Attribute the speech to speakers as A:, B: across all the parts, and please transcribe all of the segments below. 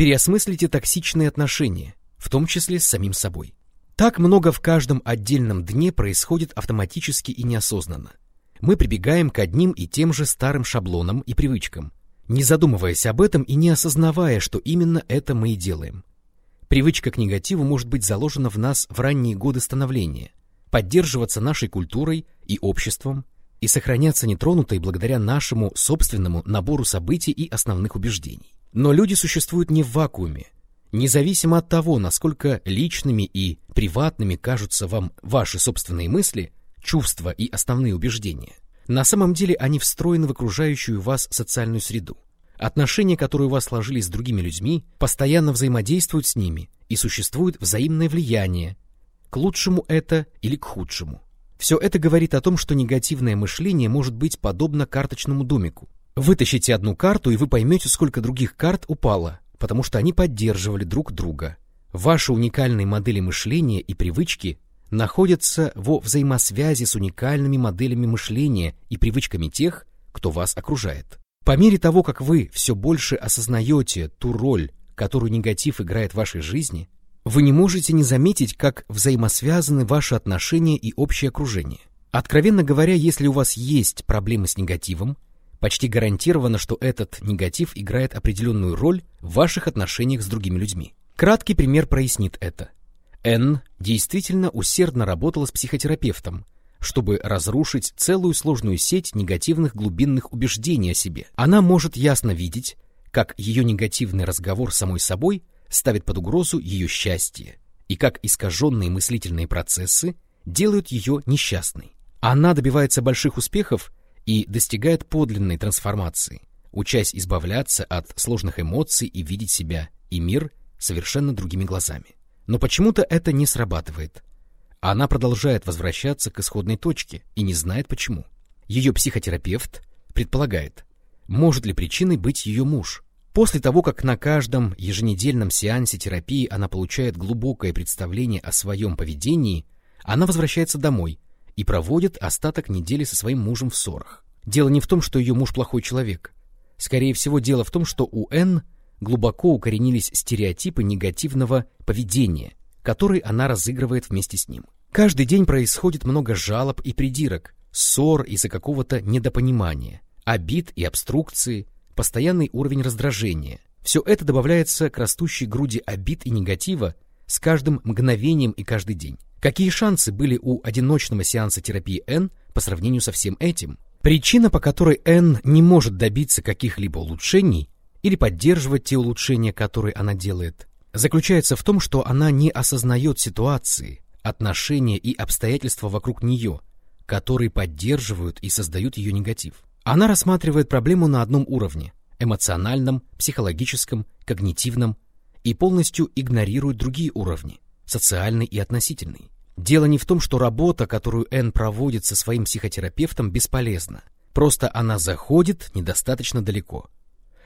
A: Переосмыслите токсичные отношения, в том числе с самим собой. Так много в каждом отдельном дне происходит автоматически и неосознанно. Мы прибегаем к одним и тем же старым шаблонам и привычкам, не задумываясь об этом и не осознавая, что именно это мы и делаем. Привычка к негативу может быть заложена в нас в ранние годы становления, поддерживаться нашей культурой и обществом и сохраняться нетронутой благодаря нашему собственному набору событий и основных убеждений. Но люди существуют не в вакууме. Независимо от того, насколько личными и приватными кажутся вам ваши собственные мысли, чувства и основные убеждения, на самом деле они встроены в окружающую вас социальную среду. Отношения, которые у вас сложились с другими людьми, постоянно взаимодействуют с ними, и существует взаимное влияние, к лучшему это или к худшему. Все это говорит о том, что негативное мышление может быть подобно карточному домику. Вытащите одну карту, и вы поймете, сколько других карт упало, потому что они поддерживали друг друга. Ваши уникальные модели мышления и привычки находятся во взаимосвязи с уникальными моделями мышления и привычками тех, кто вас окружает. По мере того, как вы все больше осознаете ту роль, которую негатив играет в вашей жизни, вы не можете не заметить, как взаимосвязаны ваши отношения и общее окружение. Откровенно говоря, если у вас есть проблемы с негативом, почти гарантировано, что этот негатив играет определенную роль в ваших отношениях с другими людьми. Краткий пример прояснит это. Н действительно усердно работала с психотерапевтом, чтобы разрушить целую сложную сеть негативных глубинных убеждений о себе. Она может ясно видеть, как ее негативный разговор с самой собой ставит под угрозу ее счастье, и как искаженные мыслительные процессы делают ее несчастной. Она добивается больших успехов и достигает подлинной трансформации, учась избавляться от сложных эмоций и видеть себя и мир совершенно другими глазами. Но почему-то это не срабатывает. Она продолжает возвращаться к исходной точке и не знает почему. Ее психотерапевт предполагает, может ли причиной быть ее муж. После того, как на каждом еженедельном сеансе терапии она получает глубокое представление о своем поведении, она возвращается домой и проводит остаток недели со своим мужем в ссорах. Дело не в том, что ее муж плохой человек. Скорее всего, дело в том, что у Н глубоко укоренились стереотипы негативного поведения, которые она разыгрывает вместе с ним. Каждый день происходит много жалоб и придирок, ссор из-за какого-то недопонимания, обид и обструкции, постоянный уровень раздражения. Все это добавляется к растущей груди обид и негатива с каждым мгновением и каждый день. Какие шансы были у одиночного сеанса терапии Н по сравнению со всем этим? Причина, по которой Н не может добиться каких-либо улучшений или поддерживать те улучшения, которые она делает, заключается в том, что она не осознает ситуации, отношения и обстоятельства вокруг нее, которые поддерживают и создают ее негатив. Она рассматривает проблему на одном уровне – эмоциональном, психологическом, когнитивном и полностью игнорирует другие уровни – социальный и относительный. Дело не в том, что работа, которую Энн проводит со своим психотерапевтом, бесполезна. Просто она заходит недостаточно далеко.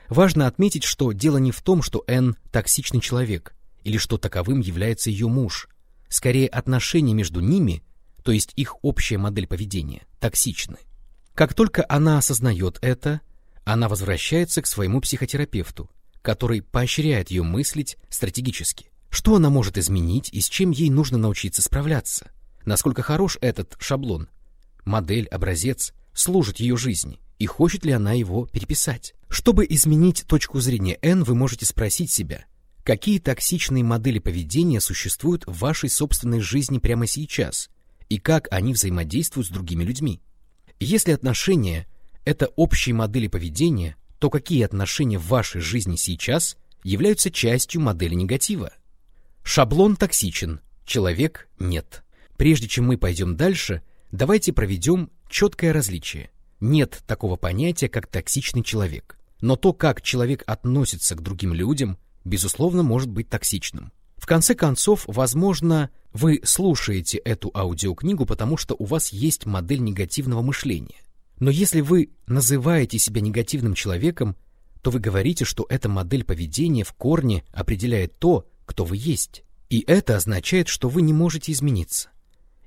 A: Важно отметить, что дело не в том, что Энн токсичный человек, или что таковым является ее муж. Скорее, отношения между ними, то есть их общая модель поведения, токсичны. Как только она осознает это, она возвращается к своему психотерапевту, который поощряет ее мыслить стратегически. Что она может изменить и с чем ей нужно научиться справляться? Насколько хорош этот шаблон, модель, образец, служит ее жизни, и хочет ли она его переписать? Чтобы изменить точку зрения Н, вы можете спросить себя, какие токсичные модели поведения существуют в вашей собственной жизни прямо сейчас, и как они взаимодействуют с другими людьми. Если отношения — это общие модели поведения, то какие отношения в вашей жизни сейчас являются частью модели негатива? Шаблон токсичен, человек — нет. Прежде чем мы пойдем дальше, давайте проведем четкое различие. Нет такого понятия, как токсичный человек. Но то, как человек относится к другим людям, безусловно, может быть токсичным. В конце концов, возможно, вы слушаете эту аудиокнигу, потому что у вас есть модель негативного мышления. Но если вы называете себя негативным человеком, то вы говорите, что эта модель поведения в корне определяет то, кто вы есть. И это означает, что вы не можете измениться.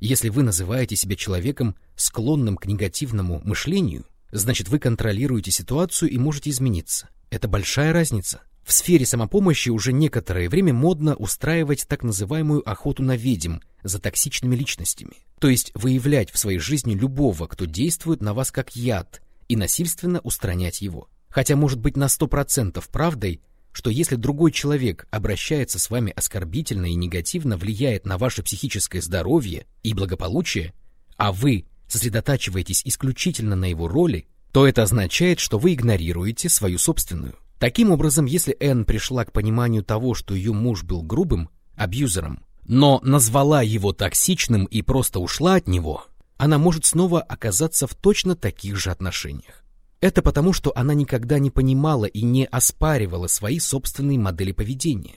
A: Если вы называете себя человеком, склонным к негативному мышлению, значит вы контролируете ситуацию и можете измениться. Это большая разница. В сфере самопомощи уже некоторое время модно устраивать так называемую охоту на ведьм за токсичными личностями, то есть выявлять в своей жизни любого, кто действует на вас как яд, и насильственно устранять его. Хотя может быть на 100% правдой, что если другой человек обращается с вами оскорбительно и негативно влияет на ваше психическое здоровье и благополучие, а вы сосредотачиваетесь исключительно на его роли, то это означает, что вы игнорируете свою собственную. Таким образом, если Энн пришла к пониманию того, что ее муж был грубым, абьюзером, но назвала его токсичным и просто ушла от него, она может снова оказаться в точно таких же отношениях. Это потому, что она никогда не понимала и не оспаривала свои собственные модели поведения.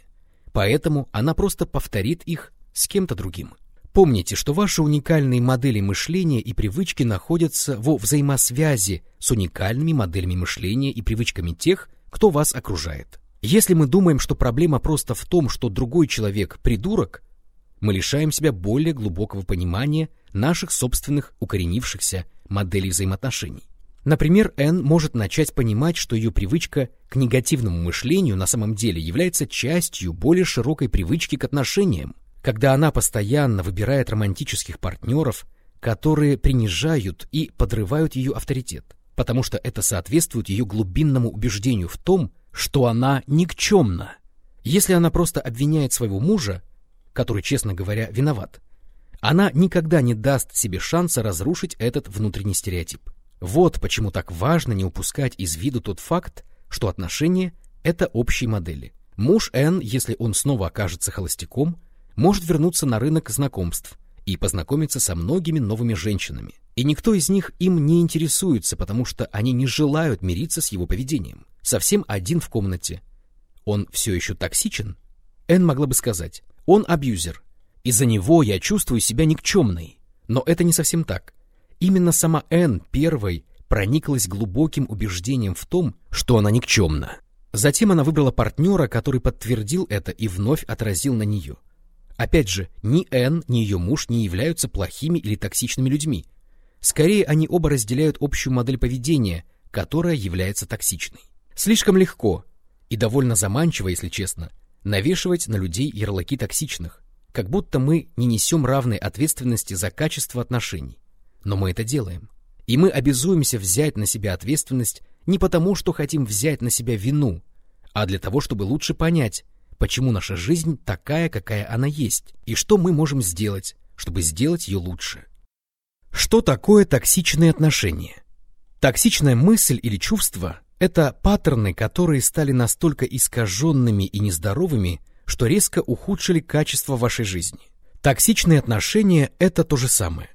A: Поэтому она просто повторит их с кем-то другим. Помните, что ваши уникальные модели мышления и привычки находятся во взаимосвязи с уникальными моделями мышления и привычками тех, кто вас окружает. Если мы думаем, что проблема просто в том, что другой человек – придурок, мы лишаем себя более глубокого понимания наших собственных укоренившихся моделей взаимоотношений. Например, Энн может начать понимать, что ее привычка к негативному мышлению на самом деле является частью более широкой привычки к отношениям, когда она постоянно выбирает романтических партнеров, которые принижают и подрывают ее авторитет, потому что это соответствует ее глубинному убеждению в том, что она никчемна. Если она просто обвиняет своего мужа, который, честно говоря, виноват, она никогда не даст себе шанса разрушить этот внутренний стереотип. Вот почему так важно не упускать из виду тот факт, что отношения — это общие модели. Муж Н, если он снова окажется холостяком, может вернуться на рынок знакомств и познакомиться со многими новыми женщинами. И никто из них им не интересуется, потому что они не желают мириться с его поведением. Совсем один в комнате. Он все еще токсичен? Н могла бы сказать, он абьюзер. Из-за него я чувствую себя никчемной. Но это не совсем так. Именно сама Н первой прониклась глубоким убеждением в том, что она никчемна. Затем она выбрала партнера, который подтвердил это и вновь отразил на нее. Опять же, ни Энн, ни ее муж не являются плохими или токсичными людьми. Скорее, они оба разделяют общую модель поведения, которая является токсичной. Слишком легко и довольно заманчиво, если честно, навешивать на людей ярлыки токсичных, как будто мы не несем равной ответственности за качество отношений. Но мы это делаем. И мы обязуемся взять на себя ответственность не потому, что хотим взять на себя вину, а для того, чтобы лучше понять, почему наша жизнь такая, какая она есть, и что мы можем сделать, чтобы сделать ее лучше. Что такое токсичные отношения? Токсичная мысль или чувство – это паттерны, которые стали настолько искаженными и нездоровыми, что резко ухудшили качество вашей жизни. Токсичные отношения – это то же самое.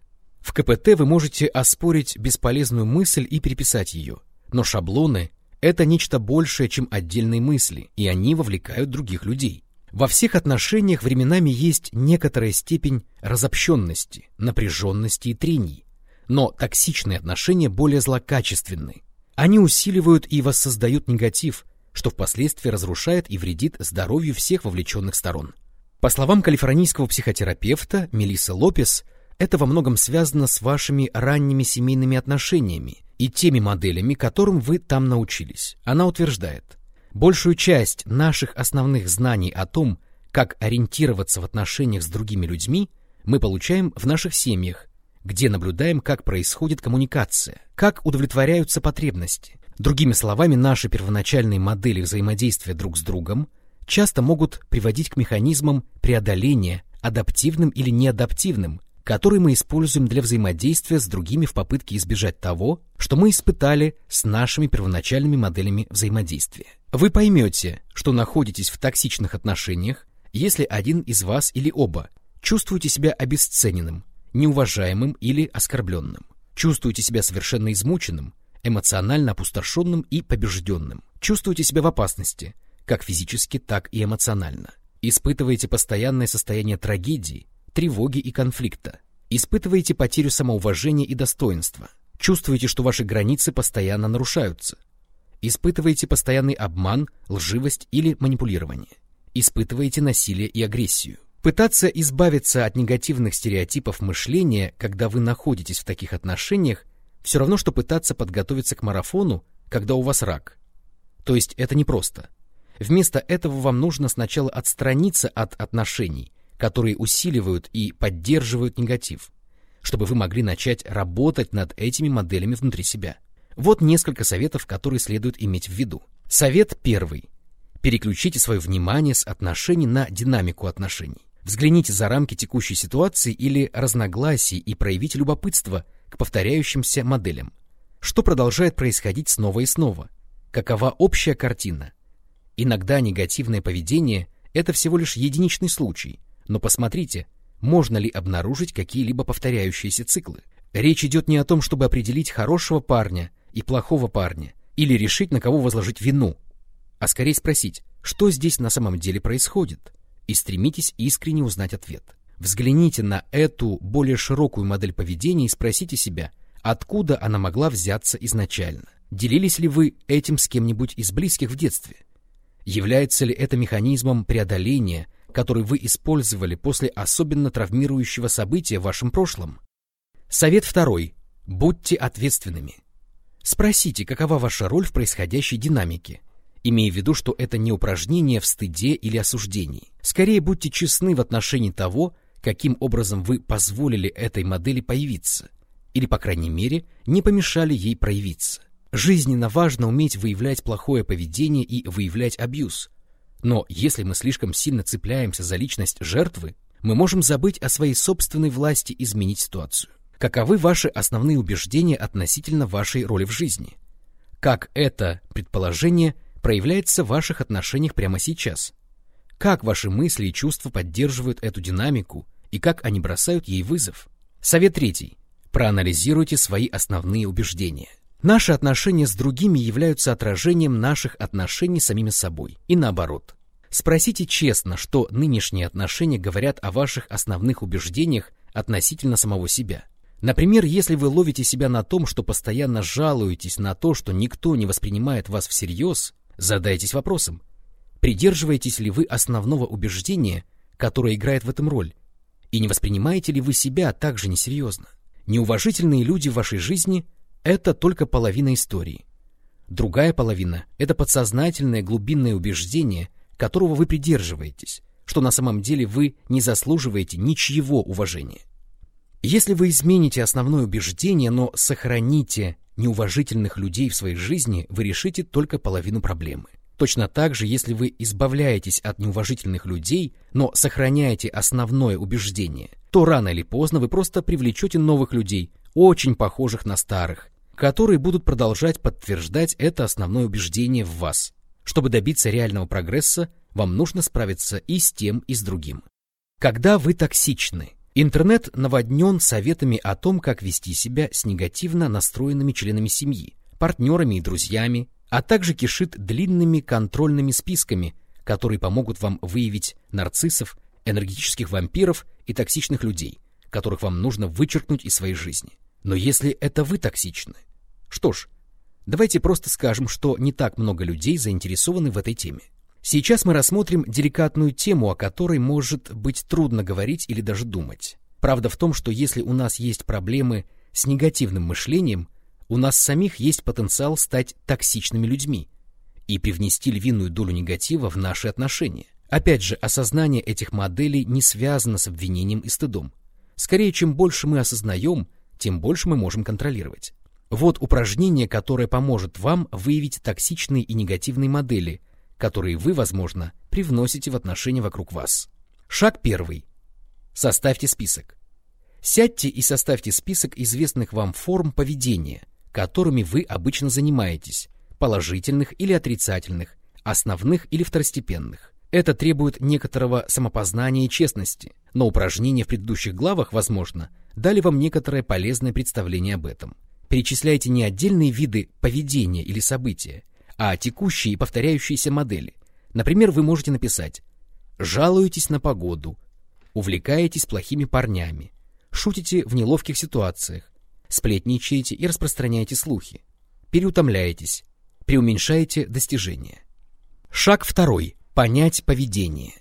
A: В КПТ вы можете оспорить бесполезную мысль и переписать ее, но шаблоны это нечто большее, чем отдельные мысли, и они вовлекают других людей. Во всех отношениях временами есть некоторая степень разобщенности, напряженности и трений. Но токсичные отношения более злокачественны. Они усиливают и воссоздают негатив, что впоследствии разрушает и вредит здоровью всех вовлеченных сторон. По словам калифорнийского психотерапевта Мелиссы Лопес, это во многом связано с вашими ранними семейными отношениями и теми моделями, которым вы там научились. Она утверждает, большую часть наших основных знаний о том, как ориентироваться в отношениях с другими людьми, мы получаем в наших семьях, где наблюдаем, как происходит коммуникация, как удовлетворяются потребности. Другими словами, наши первоначальные модели взаимодействия друг с другом часто могут приводить к механизмам преодоления, адаптивным или неадаптивным, который мы используем для взаимодействия с другими в попытке избежать того, что мы испытали с нашими первоначальными моделями взаимодействия. Вы поймете, что находитесь в токсичных отношениях, если один из вас или оба чувствуете себя обесцененным, неуважаемым или оскорбленным, чувствуете себя совершенно измученным, эмоционально опустошенным и побежденным, чувствуете себя в опасности, как физически, так и эмоционально, испытываете постоянное состояние трагедии, тревоги и конфликта. Испытываете потерю самоуважения и достоинства. Чувствуете, что ваши границы постоянно нарушаются. Испытываете постоянный обман, лживость или манипулирование. Испытываете насилие и агрессию. Пытаться избавиться от негативных стереотипов мышления, когда вы находитесь в таких отношениях, все равно, что пытаться подготовиться к марафону, когда у вас рак. То есть это непросто. Вместо этого вам нужно сначала отстраниться от отношений, которые усиливают и поддерживают негатив, чтобы вы могли начать работать над этими моделями внутри себя. Вот несколько советов, которые следует иметь в виду. Совет первый. Переключите свое внимание с отношений на динамику отношений. Взгляните за рамки текущей ситуации или разногласий и проявите любопытство к повторяющимся моделям. Что продолжает происходить снова и снова? Какова общая картина? Иногда негативное поведение – это всего лишь единичный случай, но посмотрите, можно ли обнаружить какие-либо повторяющиеся циклы. Речь идет не о том, чтобы определить хорошего парня и плохого парня, или решить, на кого возложить вину, а скорее спросить, что здесь на самом деле происходит, и стремитесь искренне узнать ответ. Взгляните на эту более широкую модель поведения и спросите себя, откуда она могла взяться изначально. Делились ли вы этим с кем-нибудь из близких в детстве? Является ли это механизмом преодоления, который вы использовали после особенно травмирующего события в вашем прошлом? Совет второй. Будьте ответственными. Спросите, какова ваша роль в происходящей динамике, имея в виду, что это не упражнение в стыде или осуждении. Скорее будьте честны в отношении того, каким образом вы позволили этой модели появиться, или, по крайней мере, не помешали ей проявиться. Жизненно важно уметь выявлять плохое поведение и выявлять абьюз. Но если мы слишком сильно цепляемся за личность жертвы, мы можем забыть о своей собственной власти изменить ситуацию. Каковы ваши основные убеждения относительно вашей роли в жизни? Как это предположение проявляется в ваших отношениях прямо сейчас? Как ваши мысли и чувства поддерживают эту динамику и как они бросают ей вызов? Совет третий. Проанализируйте свои основные убеждения. Наши отношения с другими являются отражением наших отношений с самими собой, и наоборот. Спросите честно, что нынешние отношения говорят о ваших основных убеждениях относительно самого себя – Например, если вы ловите себя на том, что постоянно жалуетесь на то, что никто не воспринимает вас всерьез, задайтесь вопросом, придерживаетесь ли вы основного убеждения, которое играет в этом роль, и не воспринимаете ли вы себя также несерьезно. Неуважительные люди в вашей жизни – это только половина истории. Другая половина – это подсознательное глубинное убеждение, которого вы придерживаетесь, что на самом деле вы не заслуживаете ничьего уважения. Если вы измените основное убеждение, но сохраните неуважительных людей в своей жизни, вы решите только половину проблемы. Точно так же, если вы избавляетесь от неуважительных людей, но сохраняете основное убеждение, то рано или поздно вы просто привлечете новых людей, очень похожих на старых, которые будут продолжать подтверждать это основное убеждение в вас. Чтобы добиться реального прогресса, вам нужно справиться и с тем, и с другим. Когда вы токсичны, Интернет наводнен советами о том, как вести себя с негативно настроенными членами семьи, партнерами и друзьями, а также кишит длинными контрольными списками, которые помогут вам выявить нарциссов, энергетических вампиров и токсичных людей, которых вам нужно вычеркнуть из своей жизни. Но если это вы токсичны, что ж, давайте просто скажем, что не так много людей заинтересованы в этой теме. Сейчас мы рассмотрим деликатную тему, о которой может быть трудно говорить или даже думать. Правда в том, что если у нас есть проблемы с негативным мышлением, у нас самих есть потенциал стать токсичными людьми и привнести львиную долю негатива в наши отношения. Опять же, осознание этих моделей не связано с обвинением и стыдом. Скорее, чем больше мы осознаем, тем больше мы можем контролировать. Вот упражнение, которое поможет вам выявить токсичные и негативные модели, которые вы, возможно, привносите в отношения вокруг вас. Шаг первый. Составьте список. Сядьте и составьте список известных вам форм поведения, которыми вы обычно занимаетесь, положительных или отрицательных, основных или второстепенных. Это требует некоторого самопознания и честности, но упражнения в предыдущих главах, возможно, дали вам некоторое полезное представление об этом. Перечисляйте не отдельные виды поведения или события, а текущие и повторяющиеся модели. Например, вы можете написать «жалуетесь на погоду», «увлекаетесь плохими парнями», «шутите в неловких ситуациях», «сплетничаете и распространяете слухи», «переутомляетесь», «преуменьшаете достижения». Шаг второй. Понять поведение.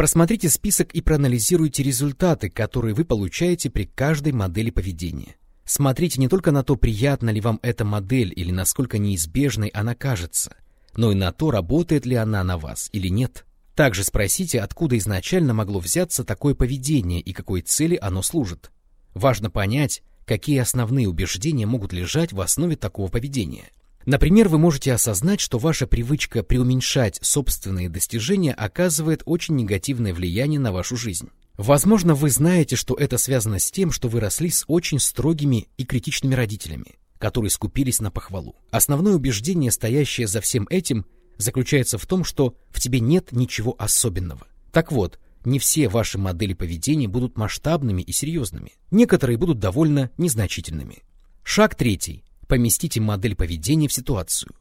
A: Просмотрите список и проанализируйте результаты, которые вы получаете при каждой модели поведения. Смотрите не только на то, приятна ли вам эта модель или насколько неизбежной она кажется, но и на то, работает ли она на вас или нет. Также спросите, откуда изначально могло взяться такое поведение и какой цели оно служит. Важно понять, какие основные убеждения могут лежать в основе такого поведения. Например, вы можете осознать, что ваша привычка преуменьшать собственные достижения оказывает очень негативное влияние на вашу жизнь. Возможно, вы знаете, что это связано с тем, что вы росли с очень строгими и критичными родителями, которые скупились на похвалу. Основное убеждение, стоящее за всем этим, заключается в том, что в тебе нет ничего особенного. Так вот, не все ваши модели поведения будут масштабными и серьезными. Некоторые будут довольно незначительными. Шаг третий. Поместите модель поведения в ситуацию.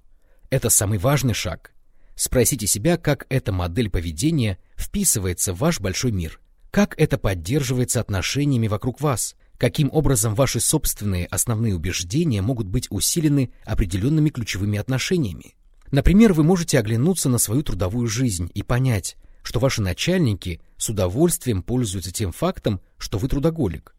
A: Это самый важный шаг. Спросите себя, как эта модель поведения вписывается в ваш большой мир, как это поддерживается отношениями вокруг вас, каким образом ваши собственные основные убеждения могут быть усилены определенными ключевыми отношениями. Например, вы можете оглянуться на свою трудовую жизнь и понять, что ваши начальники с удовольствием пользуются тем фактом, что вы трудоголик,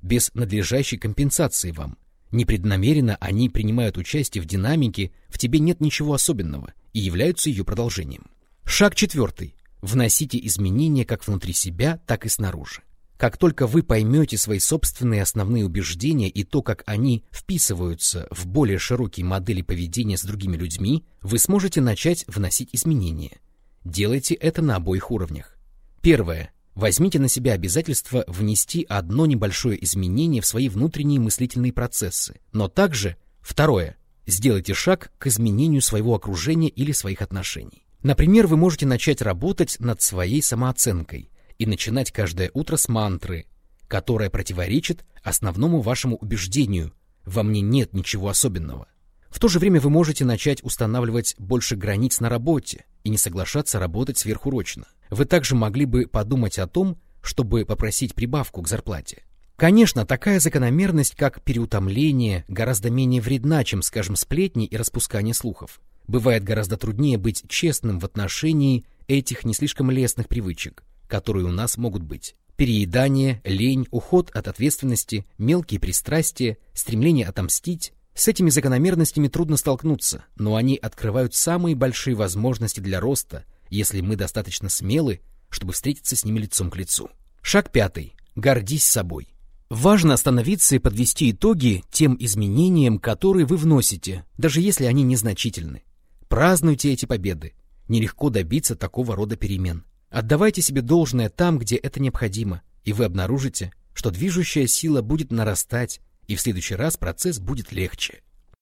A: без надлежащей компенсации вам. Непреднамеренно они принимают участие в динамике, в тебе нет ничего особенного и являются ее продолжением. Шаг четвертый. Вносите изменения как внутри себя, так и снаружи. Как только вы поймете свои собственные основные убеждения и то, как они вписываются в более широкие модели поведения с другими людьми, вы сможете начать вносить изменения. Делайте это на обоих уровнях. Первое. Возьмите на себя обязательство внести одно небольшое изменение в свои внутренние мыслительные процессы. Но также, второе, сделайте шаг к изменению своего окружения или своих отношений. Например, вы можете начать работать над своей самооценкой, и начинать каждое утро с мантры, которая противоречит основному вашему убеждению «во мне нет ничего особенного». В то же время вы можете начать устанавливать больше границ на работе и не соглашаться работать сверхурочно. Вы также могли бы подумать о том, чтобы попросить прибавку к зарплате. Конечно, такая закономерность, как переутомление, гораздо менее вредна, чем, скажем, сплетни и распускание слухов. Бывает гораздо труднее быть честным в отношении этих не слишком лестных привычек, которые у нас могут быть. Переедание, лень, уход от ответственности, мелкие пристрастия, стремление отомстить. С этими закономерностями трудно столкнуться, но они открывают самые большие возможности для роста, если мы достаточно смелы, чтобы встретиться с ними лицом к лицу. Шаг пятый. Гордись собой. Важно остановиться и подвести итоги тем изменениям, которые вы вносите, даже если они незначительны. Празднуйте эти победы. Нелегко добиться такого рода перемен. Отдавайте себе должное там, где это необходимо, и вы обнаружите, что движущая сила будет нарастать, и в следующий раз процесс будет легче.